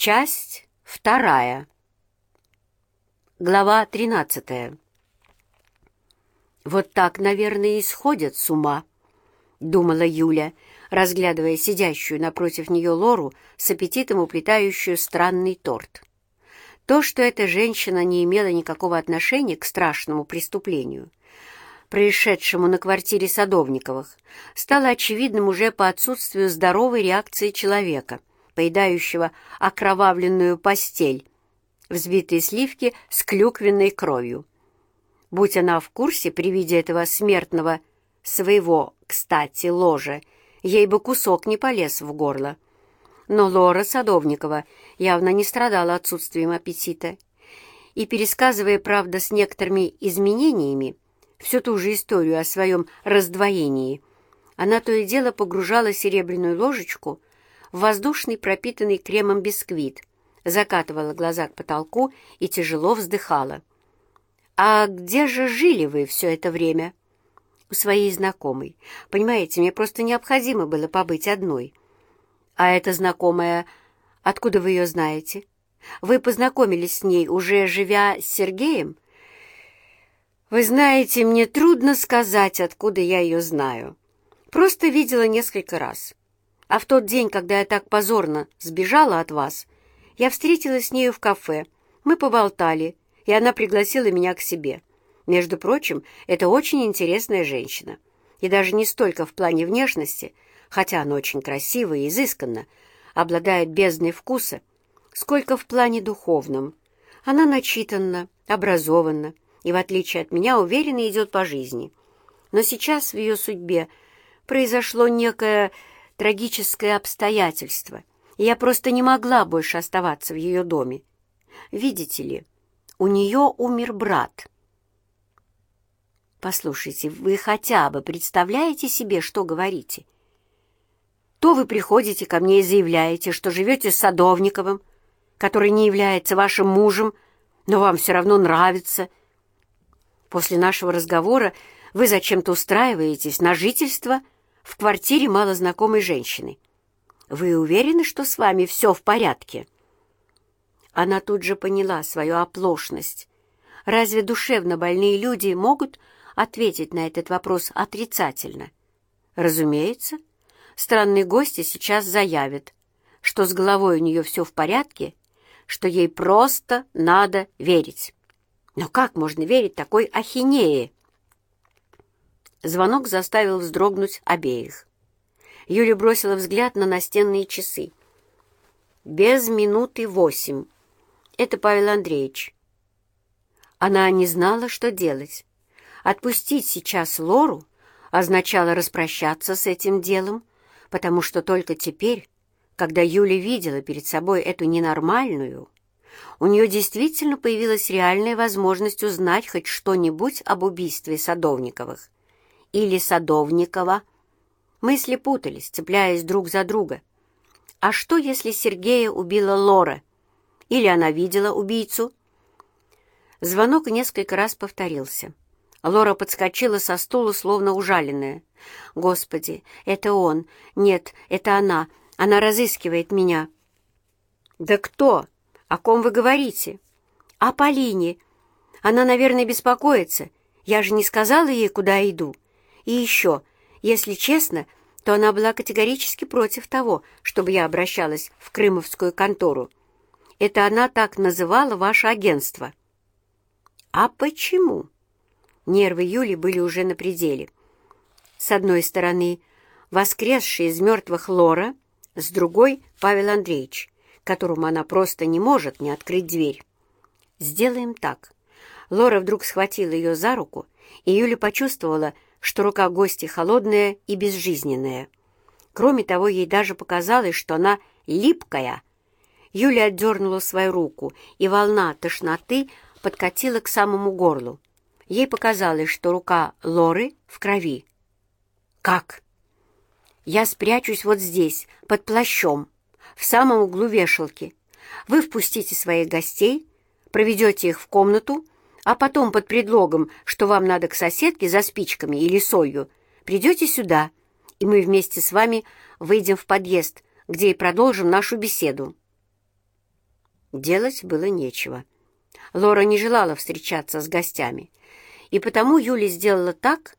Часть вторая. Глава тринадцатая. «Вот так, наверное, и сходят с ума», — думала Юля, разглядывая сидящую напротив нее Лору с аппетитом уплетающую странный торт. То, что эта женщина не имела никакого отношения к страшному преступлению, происшедшему на квартире Садовниковых, стало очевидным уже по отсутствию здоровой реакции человека, поедающего окровавленную постель, взбитые сливки с клюквенной кровью. Будь она в курсе при виде этого смертного своего, кстати, ложа, ей бы кусок не полез в горло. Но Лора Садовникова явно не страдала отсутствием аппетита. И, пересказывая, правда, с некоторыми изменениями, всю ту же историю о своем раздвоении, она то и дело погружала серебряную ложечку воздушный пропитанный кремом бисквит, закатывала глаза к потолку и тяжело вздыхала. «А где же жили вы все это время?» «У своей знакомой. Понимаете, мне просто необходимо было побыть одной». «А эта знакомая, откуда вы ее знаете? Вы познакомились с ней, уже живя с Сергеем?» «Вы знаете, мне трудно сказать, откуда я ее знаю. Просто видела несколько раз. А в тот день, когда я так позорно сбежала от вас, я встретилась с нею в кафе. Мы поболтали, и она пригласила меня к себе. Между прочим, это очень интересная женщина. И даже не столько в плане внешности, хотя она очень красива и изысканна, обладает бездной вкуса, сколько в плане духовном. Она начитанна, образованна и, в отличие от меня, уверенно идет по жизни. Но сейчас в ее судьбе произошло некое трагическое обстоятельство, я просто не могла больше оставаться в ее доме. Видите ли, у нее умер брат. Послушайте, вы хотя бы представляете себе, что говорите? То вы приходите ко мне и заявляете, что живете с Садовниковым, который не является вашим мужем, но вам все равно нравится. После нашего разговора вы зачем-то устраиваетесь на жительство в квартире малознакомой женщины. Вы уверены, что с вами все в порядке?» Она тут же поняла свою оплошность. Разве душевно больные люди могут ответить на этот вопрос отрицательно? Разумеется, странные гости сейчас заявят, что с головой у нее все в порядке, что ей просто надо верить. Но как можно верить такой ахинее? Звонок заставил вздрогнуть обеих. Юля бросила взгляд на настенные часы. Без минуты восемь. Это Павел Андреевич. Она не знала, что делать. Отпустить сейчас Лору означало распрощаться с этим делом, потому что только теперь, когда Юля видела перед собой эту ненормальную, у нее действительно появилась реальная возможность узнать хоть что-нибудь об убийстве Садовниковых. Или Садовникова. Мысли путались, цепляясь друг за друга. А что, если Сергея убила Лора? Или она видела убийцу? Звонок несколько раз повторился. Лора подскочила со стула, словно ужаленная. «Господи, это он! Нет, это она! Она разыскивает меня!» «Да кто? О ком вы говорите?» «О Полине. Она, наверное, беспокоится. Я же не сказала ей, куда иду. И еще, если честно, то она была категорически против того, чтобы я обращалась в крымовскую контору. Это она так называла ваше агентство». «А почему?» Нервы Юли были уже на пределе. С одной стороны, воскресший из мертвых Лора, с другой — Павел Андреевич, которому она просто не может не открыть дверь. «Сделаем так». Лора вдруг схватила ее за руку, и Юля почувствовала, что рука гостя холодная и безжизненная. Кроме того, ей даже показалось, что она липкая — Юля отдернула свою руку, и волна тошноты подкатила к самому горлу. Ей показалось, что рука Лоры в крови. «Как?» «Я спрячусь вот здесь, под плащом, в самом углу вешалки. Вы впустите своих гостей, проведете их в комнату, а потом под предлогом, что вам надо к соседке за спичками или солью, придете сюда, и мы вместе с вами выйдем в подъезд, где и продолжим нашу беседу. Делать было нечего. Лора не желала встречаться с гостями, и потому Юля сделала так,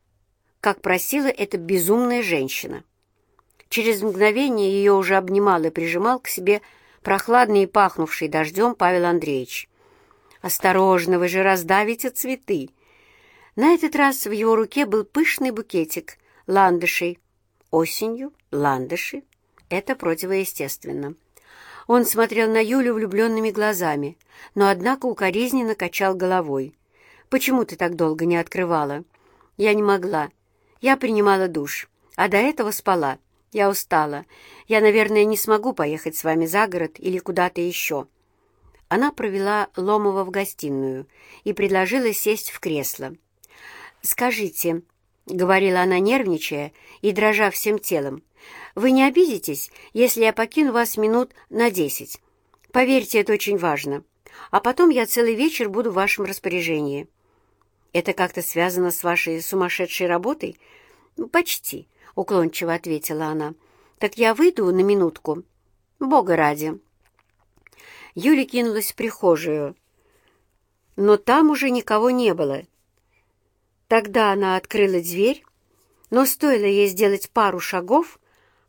как просила эта безумная женщина. Через мгновение ее уже обнимал и прижимал к себе прохладный и пахнувший дождем Павел Андреевич. «Осторожно, вы же раздавите цветы!» На этот раз в его руке был пышный букетик ландышей. Осенью ландыши — это противоестественно. Он смотрел на Юлю влюбленными глазами, но, однако, укоризненно качал головой. «Почему ты так долго не открывала?» «Я не могла. Я принимала душ, а до этого спала. Я устала. Я, наверное, не смогу поехать с вами за город или куда-то еще». Она провела Ломова в гостиную и предложила сесть в кресло. «Скажите», — говорила она, нервничая и дрожа всем телом, «вы не обидитесь, если я покину вас минут на десять? Поверьте, это очень важно. А потом я целый вечер буду в вашем распоряжении». «Это как-то связано с вашей сумасшедшей работой?» «Почти», — уклончиво ответила она. «Так я выйду на минутку. Бога ради». Юля кинулась в прихожую, но там уже никого не было. Тогда она открыла дверь, но стоило ей сделать пару шагов,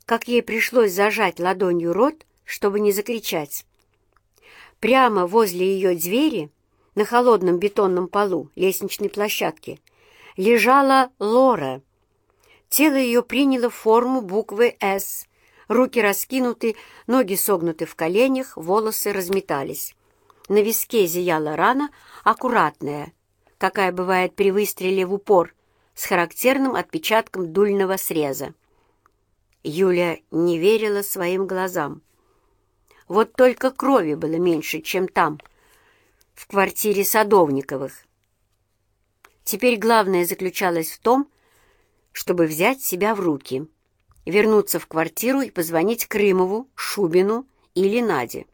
как ей пришлось зажать ладонью рот, чтобы не закричать. Прямо возле ее двери, на холодном бетонном полу лестничной площадки, лежала Лора — Тело ее приняло форму буквы «С». Руки раскинуты, ноги согнуты в коленях, волосы разметались. На виске зияла рана, аккуратная, какая бывает при выстреле в упор, с характерным отпечатком дульного среза. Юля не верила своим глазам. Вот только крови было меньше, чем там, в квартире Садовниковых. Теперь главное заключалось в том, чтобы взять себя в руки, вернуться в квартиру и позвонить Крымову, Шубину или Наде.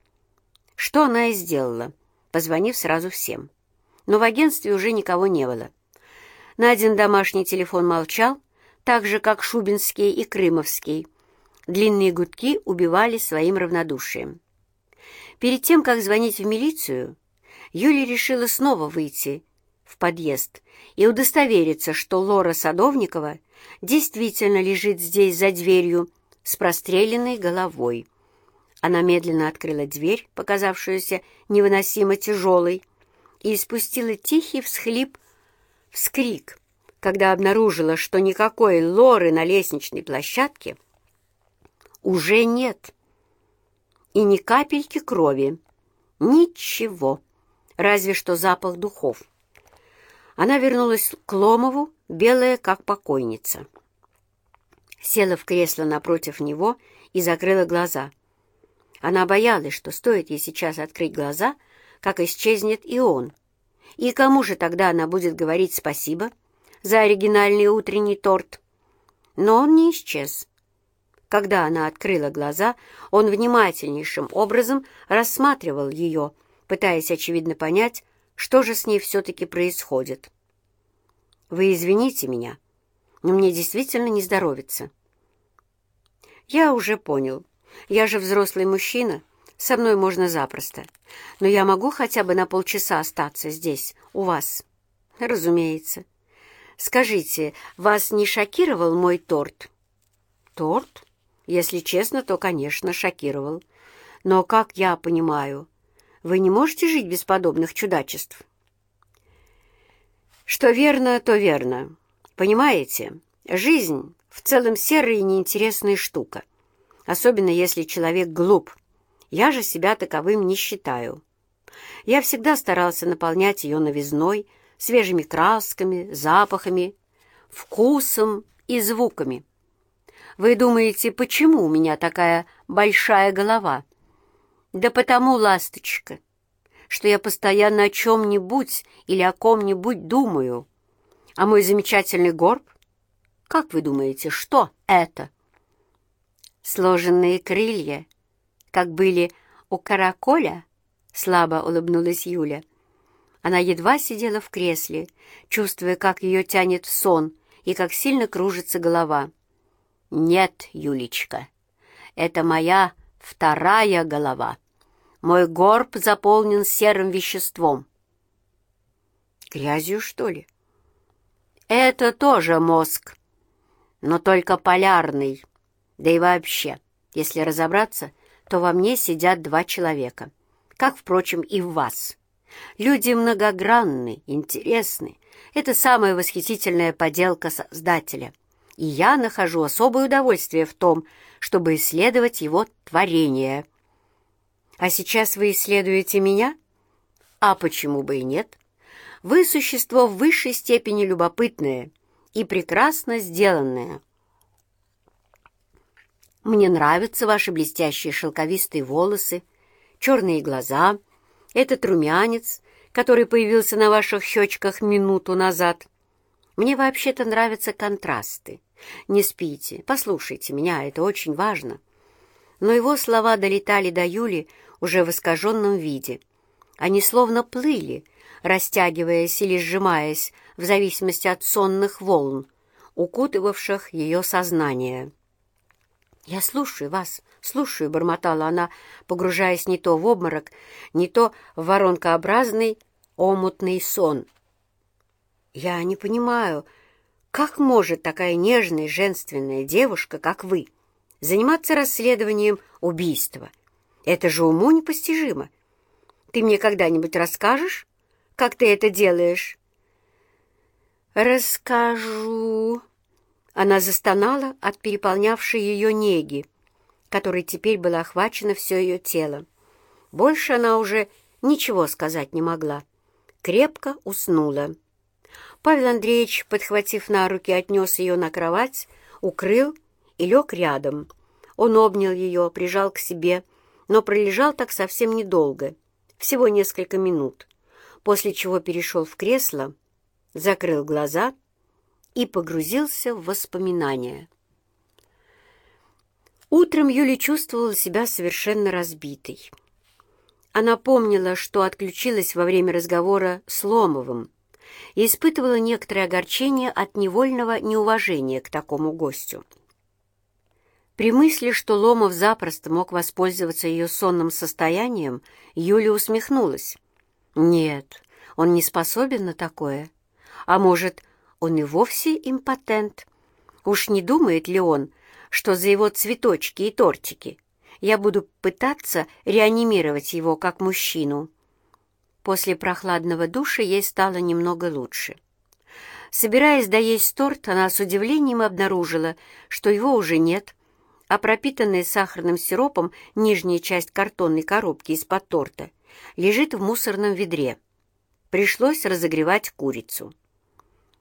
Что она и сделала, позвонив сразу всем. Но в агентстве уже никого не было. Надин домашний телефон молчал, так же, как Шубинский и Крымовский. Длинные гудки убивали своим равнодушием. Перед тем, как звонить в милицию, Юля решила снова выйти в подъезд и удостовериться, что Лора Садовникова действительно лежит здесь за дверью с простреленной головой. Она медленно открыла дверь, показавшуюся невыносимо тяжелой, и испустила тихий всхлип, вскрик, когда обнаружила, что никакой лоры на лестничной площадке уже нет. И ни капельки крови. Ничего, разве что запах духов. Она вернулась к Ломову, белая, как покойница. Села в кресло напротив него и закрыла глаза. Она боялась, что стоит ей сейчас открыть глаза, как исчезнет и он. И кому же тогда она будет говорить спасибо за оригинальный утренний торт? Но он не исчез. Когда она открыла глаза, он внимательнейшим образом рассматривал ее, пытаясь, очевидно, понять, что же с ней все-таки происходит. «Вы извините меня, но мне действительно не здоровится». «Я уже понял. Я же взрослый мужчина, со мной можно запросто. Но я могу хотя бы на полчаса остаться здесь, у вас?» «Разумеется. Скажите, вас не шокировал мой торт?» «Торт? Если честно, то, конечно, шокировал. Но, как я понимаю, вы не можете жить без подобных чудачеств. Что верно, то верно. Понимаете, жизнь в целом серая и неинтересная штука, особенно если человек глуп. Я же себя таковым не считаю. Я всегда старался наполнять ее новизной, свежими красками, запахами, вкусом и звуками. Вы думаете, почему у меня такая большая голова? Да потому, ласточка, что я постоянно о чем-нибудь или о ком-нибудь думаю. А мой замечательный горб? Как вы думаете, что это? Сложенные крылья, как были у караколя? Слабо улыбнулась Юля. Она едва сидела в кресле, чувствуя, как ее тянет в сон и как сильно кружится голова. «Нет, Юлечка, это моя вторая голова. Мой горб заполнен серым веществом. Грязью, что ли? Это тоже мозг, но только полярный. Да и вообще, если разобраться, то во мне сидят два человека, как, впрочем, и в вас. Люди многогранны, интересны. Это самая восхитительная поделка Создателя. И я нахожу особое удовольствие в том, чтобы исследовать его творение. А сейчас вы исследуете меня? А почему бы и нет? Вы существо в высшей степени любопытное и прекрасно сделанное. Мне нравятся ваши блестящие шелковистые волосы, черные глаза, этот румянец, который появился на ваших щечках минуту назад. Мне вообще-то нравятся контрасты. Не спите, послушайте меня, это очень важно. Но его слова долетали до Юли уже в искаженном виде. Они словно плыли, растягиваясь или сжимаясь в зависимости от сонных волн, укутывавших ее сознание. «Я слушаю вас, слушаю», — бормотала она, погружаясь не то в обморок, не то в воронкообразный омутный сон. «Я не понимаю, как может такая нежная женственная девушка, как вы, заниматься расследованием убийства? Это же уму непостижимо. Ты мне когда-нибудь расскажешь, как ты это делаешь?» «Расскажу», она застонала от переполнявшей ее неги, которой теперь было охвачено все ее тело. Больше она уже ничего сказать не могла. Крепко уснула. Павел Андреевич, подхватив на руки, отнес ее на кровать, укрыл и лег рядом. Он обнял ее, прижал к себе, но пролежал так совсем недолго, всего несколько минут, после чего перешел в кресло, закрыл глаза и погрузился в воспоминания. Утром Юля чувствовала себя совершенно разбитой. Она помнила, что отключилась во время разговора с Ломовым и испытывала некоторое огорчение от невольного неуважения к такому гостю. При мысли, что Ломов запросто мог воспользоваться ее сонным состоянием, Юля усмехнулась. Нет, он не способен на такое. А может, он и вовсе импотент. Уж не думает ли он, что за его цветочки и тортики я буду пытаться реанимировать его как мужчину? После прохладного душа ей стало немного лучше. Собираясь доесть торт, она с удивлением обнаружила, что его уже нет, а пропитанная сахарным сиропом нижняя часть картонной коробки из-под торта лежит в мусорном ведре. Пришлось разогревать курицу.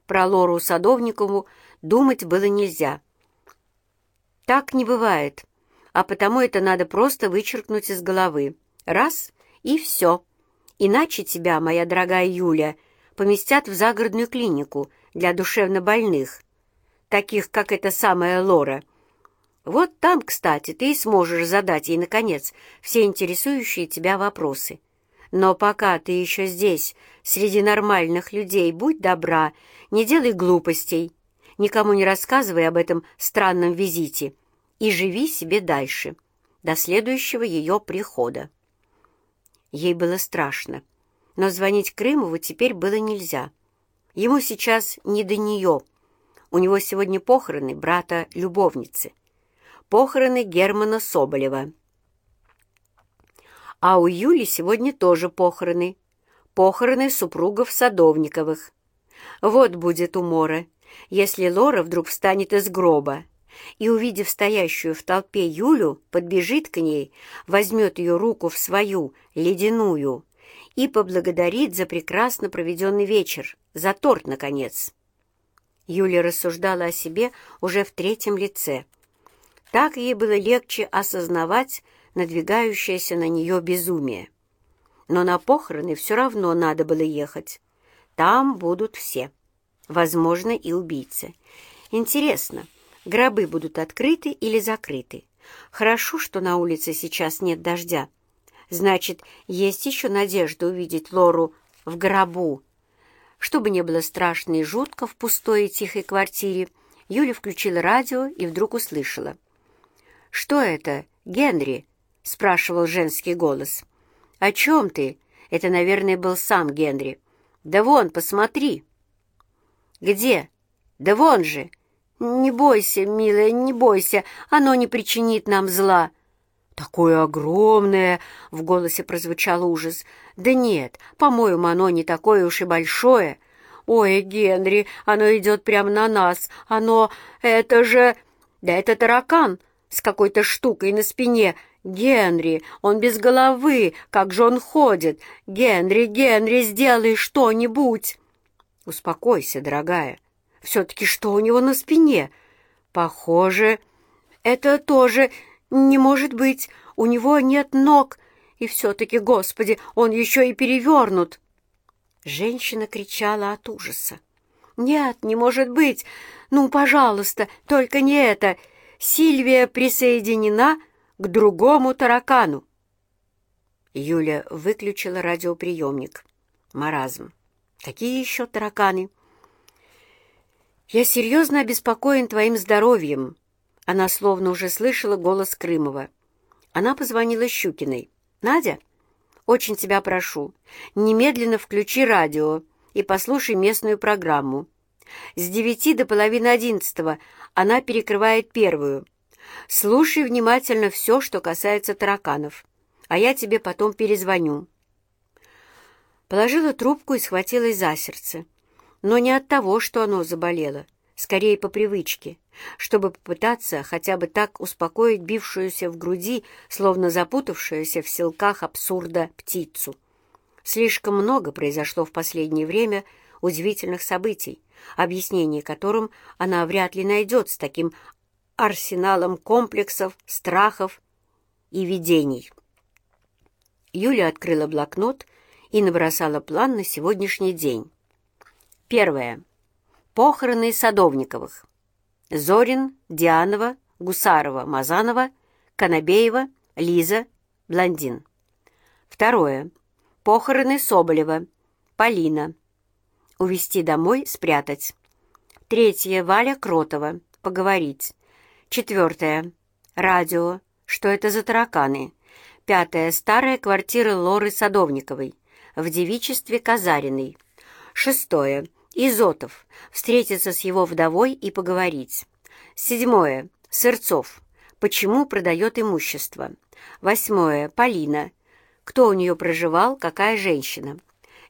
Про Лору Садовникову думать было нельзя. Так не бывает, а потому это надо просто вычеркнуть из головы. Раз — и все. Иначе тебя, моя дорогая Юля, поместят в загородную клинику для душевнобольных, таких, как эта самая Лора. Вот там, кстати, ты и сможешь задать ей, наконец, все интересующие тебя вопросы. Но пока ты еще здесь, среди нормальных людей, будь добра, не делай глупостей, никому не рассказывай об этом странном визите и живи себе дальше, до следующего ее прихода. Ей было страшно, но звонить Крымову теперь было нельзя. Ему сейчас не до нее. У него сегодня похороны брата-любовницы. Похороны Германа Соболева. А у Юли сегодня тоже похороны. Похороны супругов Садовниковых. Вот будет умора, если Лора вдруг встанет из гроба и, увидев стоящую в толпе Юлю, подбежит к ней, возьмет ее руку в свою, ледяную, и поблагодарит за прекрасно проведенный вечер, за торт, наконец. Юля рассуждала о себе уже в третьем лице. Так ей было легче осознавать, надвигающееся на нее безумие. Но на похороны все равно надо было ехать. Там будут все. Возможно, и убийцы. Интересно, гробы будут открыты или закрыты? Хорошо, что на улице сейчас нет дождя. Значит, есть еще надежда увидеть Лору в гробу. Чтобы не было страшно и жутко в пустой и тихой квартире, Юля включила радио и вдруг услышала. «Что это, Генри?» — спрашивал женский голос. «О чем ты?» Это, наверное, был сам Генри. «Да вон, посмотри!» «Где?» «Да вон же!» «Не бойся, милая, не бойся, оно не причинит нам зла». «Такое огромное!» — в голосе прозвучал ужас. «Да нет, по-моему, оно не такое уж и большое. Ой, Генри, оно идет прямо на нас. Оно... это же... Да это таракан с какой-то штукой на спине. Генри, он без головы, как же он ходит. Генри, Генри, сделай что-нибудь!» «Успокойся, дорогая. Все-таки что у него на спине? Похоже, это тоже не может быть. У него нет ног. И все-таки, Господи, он еще и перевернут. Женщина кричала от ужаса. «Нет, не может быть! Ну, пожалуйста, только не это! Сильвия присоединена к другому таракану!» Юля выключила радиоприемник. Маразм. «Какие еще тараканы?» «Я серьезно обеспокоен твоим здоровьем», она словно уже слышала голос Крымова. Она позвонила Щукиной. «Надя, очень тебя прошу, немедленно включи радио и послушай местную программу. С девяти до половины одиннадцатого она перекрывает первую. Слушай внимательно все, что касается тараканов, а я тебе потом перезвоню». Положила трубку и схватилась за сердце но не от того, что оно заболело, скорее по привычке, чтобы попытаться хотя бы так успокоить бившуюся в груди, словно запутавшуюся в селках абсурда птицу. Слишком много произошло в последнее время удивительных событий, объяснение которым она вряд ли найдет с таким арсеналом комплексов, страхов и видений. Юля открыла блокнот и набросала план на сегодняшний день. Первое. Похороны Садовниковых. Зорин, Дианова, Гусарова, Мазанова, Конобеева, Лиза, Блондин. Второе. Похороны Соболева, Полина. Увести домой, спрятать. Третье. Валя Кротова. Поговорить. Четвертое. Радио. Что это за тараканы? Пятое. Старая квартира Лоры Садовниковой. В девичестве Казариной. Шестое. Изотов. Встретиться с его вдовой и поговорить. Седьмое. Сырцов. Почему продает имущество? Восьмое. Полина. Кто у нее проживал, какая женщина?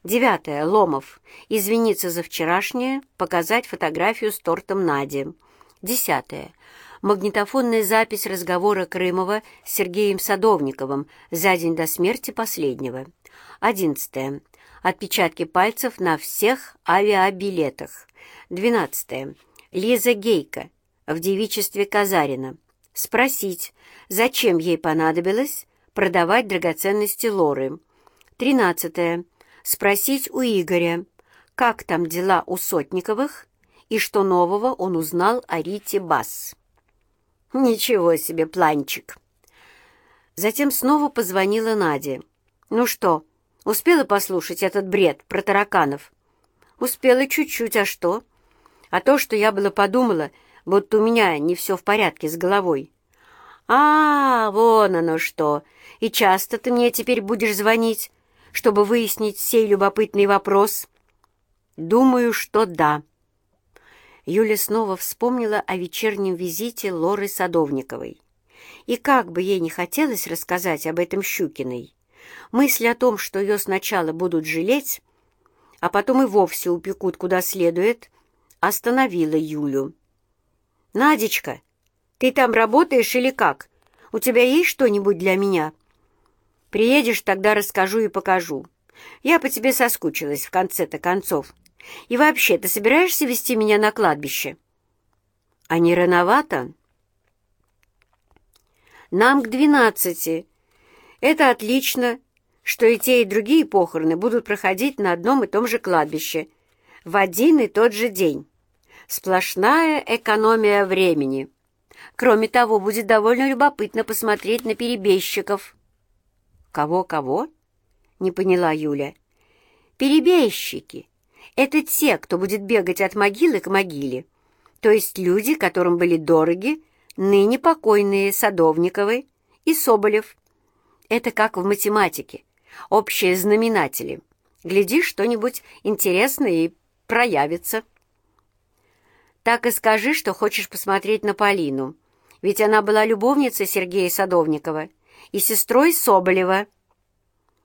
Девятое. Ломов. Извиниться за вчерашнее, показать фотографию с тортом Нади. Десятое. Магнитофонная запись разговора Крымова с Сергеем Садовниковым за день до смерти последнего. Одиннадцатое отпечатки пальцев на всех авиабилетах. 12. Лиза Гейка в девичестве Казарина. Спросить, зачем ей понадобилось продавать драгоценности Лоры. 13. Спросить у Игоря, как там дела у Сотниковых и что нового он узнал о Рите Бас. Ничего себе планчик. Затем снова позвонила Наде. «Ну что, Успела послушать этот бред про тараканов? Успела чуть-чуть, а что? А то, что я было подумала, будто у меня не все в порядке с головой. А, вон оно что! И часто ты мне теперь будешь звонить, чтобы выяснить сей любопытный вопрос? Думаю, что да. Юля снова вспомнила о вечернем визите Лоры Садовниковой. И как бы ей не хотелось рассказать об этом Щукиной, Мысль о том, что ее сначала будут жалеть, а потом и вовсе упекут куда следует, остановила Юлю. «Надечка, ты там работаешь или как? У тебя есть что-нибудь для меня?» «Приедешь, тогда расскажу и покажу. Я по тебе соскучилась в конце-то концов. И вообще, ты собираешься вести меня на кладбище?» «А не рановато?» «Нам к двенадцати. Это отлично, что и те, и другие похороны будут проходить на одном и том же кладбище в один и тот же день. Сплошная экономия времени. Кроме того, будет довольно любопытно посмотреть на перебежчиков. «Кого-кого?» — не поняла Юля. «Перебежчики. Это те, кто будет бегать от могилы к могиле. То есть люди, которым были дороги ныне покойные Садовниковы и Соболев. Это как в математике. общие знаменатели. Глядишь, что-нибудь интересное и проявится. Так и скажи, что хочешь посмотреть на Полину, ведь она была любовницей Сергея Садовникова и сестрой Соболева.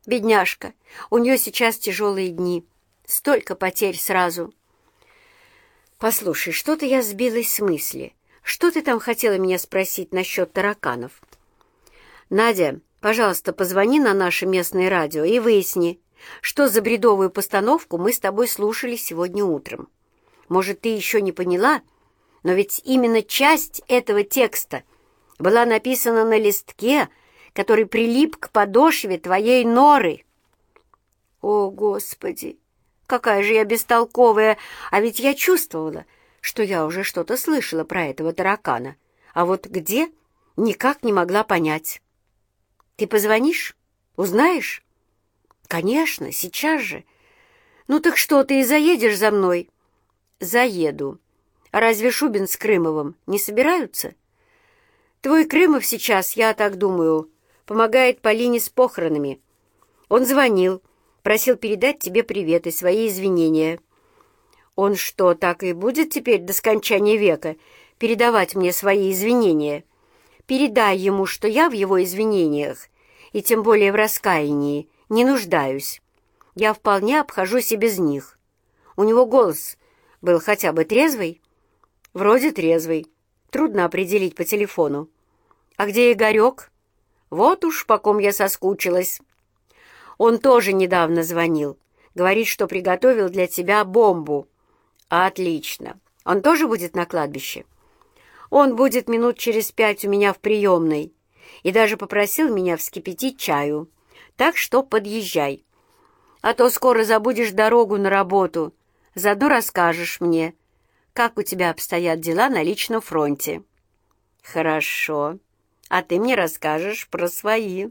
Бедняжка, у нее сейчас тяжелые дни, столько потерь сразу. Послушай, что-то я сбилась с мысли. Что ты там хотела меня спросить насчет тараканов? Надя, пожалуйста, позвони на наше местное радио и выясни, что за бредовую постановку мы с тобой слушали сегодня утром. Может, ты еще не поняла, но ведь именно часть этого текста была написана на листке, который прилип к подошве твоей норы. О, Господи! Какая же я бестолковая! А ведь я чувствовала, что я уже что-то слышала про этого таракана. А вот где — никак не могла понять. «Ты позвонишь? Узнаешь?» «Конечно, сейчас же. Ну так что, ты и заедешь за мной?» «Заеду. А разве Шубин с Крымовым не собираются?» «Твой Крымов сейчас, я так думаю, помогает Полине с похоронами. Он звонил, просил передать тебе привет и свои извинения». «Он что, так и будет теперь до скончания века передавать мне свои извинения?» «Передай ему, что я в его извинениях, и тем более в раскаянии, не нуждаюсь. Я вполне обхожусь и без них. У него голос был хотя бы трезвый? Вроде трезвый. Трудно определить по телефону. А где Игорек? Вот уж по ком я соскучилась. Он тоже недавно звонил. Говорит, что приготовил для тебя бомбу. Отлично. Он тоже будет на кладбище? Он будет минут через пять у меня в приемной и даже попросил меня вскипятить чаю. Так что подъезжай. А то скоро забудешь дорогу на работу. Заодно расскажешь мне, как у тебя обстоят дела на личном фронте. Хорошо. А ты мне расскажешь про свои.